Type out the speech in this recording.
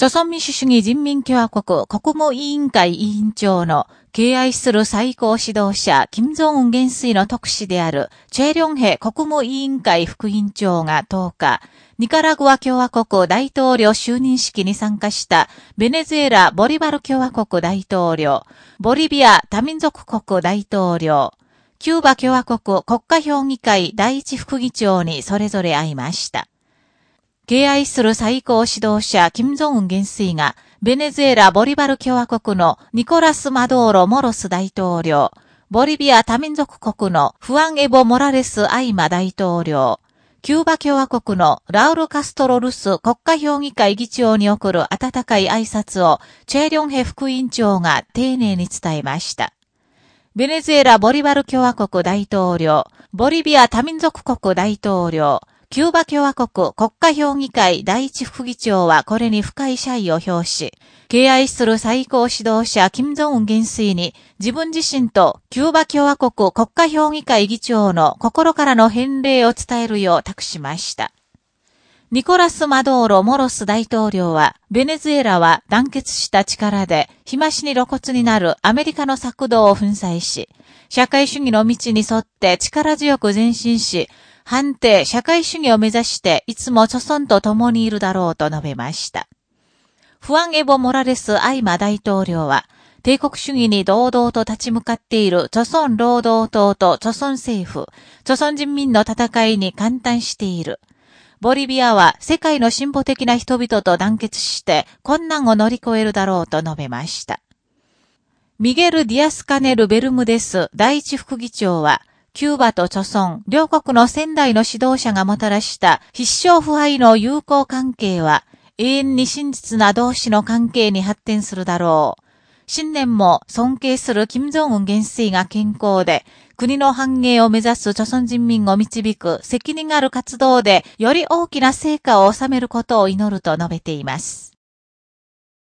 朝鮮民主主義人民共和国国務委員会委員長の敬愛する最高指導者、金正恩元帥の特使である、チェリョンヘ国務委員会副委員長が10日、ニカラグア共和国大統領就任式に参加したベネズエラ・ボリバル共和国大統領、ボリビア多民族国大統領、キューバ共和国国家評議会第一副議長にそれぞれ会いました。敬愛する最高指導者、金正恩元帥が、ベネズエラ・ボリバル共和国のニコラス・マドーロ・モロス大統領、ボリビア多民族国のフアン・エボ・モラレス・アイマ大統領、キューバ共和国のラウル・カストロ・ルス国家評議会議長に送る温かい挨拶を、チェリョンヘ副委員長が丁寧に伝えました。ベネズエラ・ボリバル共和国大統領、ボリビア多民族国大統領、キューバ共和国国家評議会第一副議長はこれに深い謝意を表し、敬愛する最高指導者金正恩元帥に自分自身とキューバ共和国国家評議会議長の心からの返礼を伝えるよう託しました。ニコラス・マドーロ・モロス大統領は、ベネズエラは団結した力で、日増しに露骨になるアメリカの策動を粉砕し、社会主義の道に沿って力強く前進し、判定社会主義を目指していつも著村と共にいるだろうと述べました。フアン・エボ・モラレス・アイマ大統領は、帝国主義に堂々と立ち向かっている著村労働党と著村政府、著村人民の戦いに感嘆している。ボリビアは世界の進歩的な人々と団結して困難を乗り越えるだろうと述べました。ミゲル・ディアスカネル・ベルムデス第一副議長は、キューバと著村、両国の仙台の指導者がもたらした必勝腐敗の友好関係は、永遠に真実な同士の関係に発展するだろう。新年も尊敬する金正恩元帥が健康で、国の繁栄を目指す著村人民を導く責任ある活動で、より大きな成果を収めることを祈ると述べています。